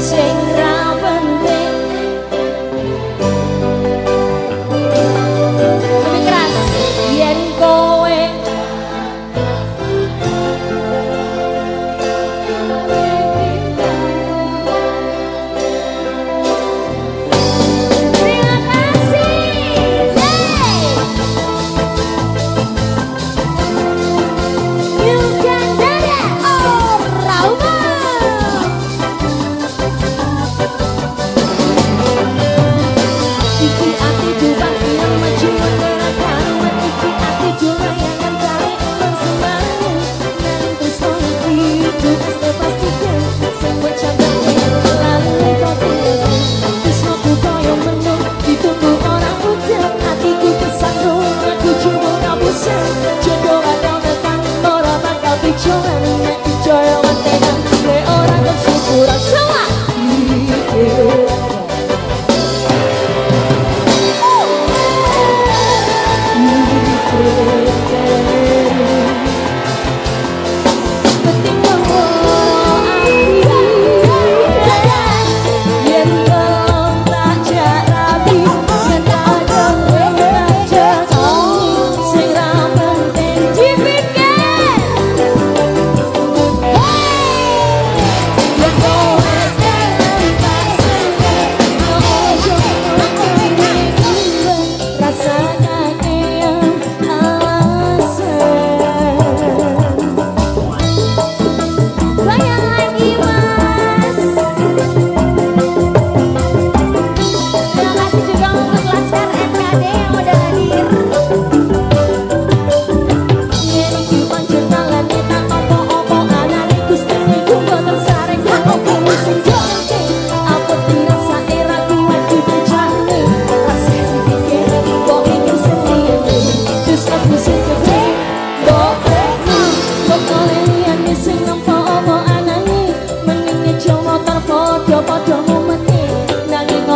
Senhor.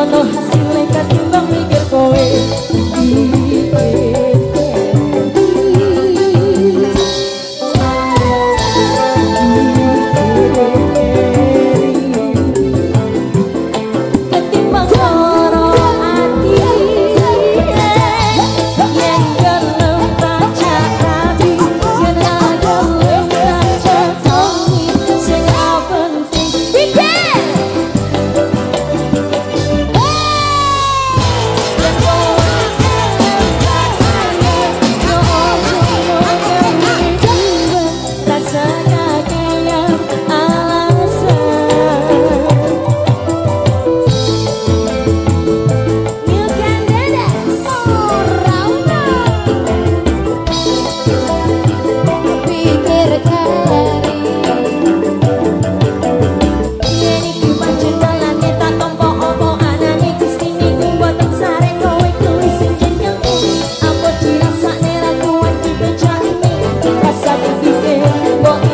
no what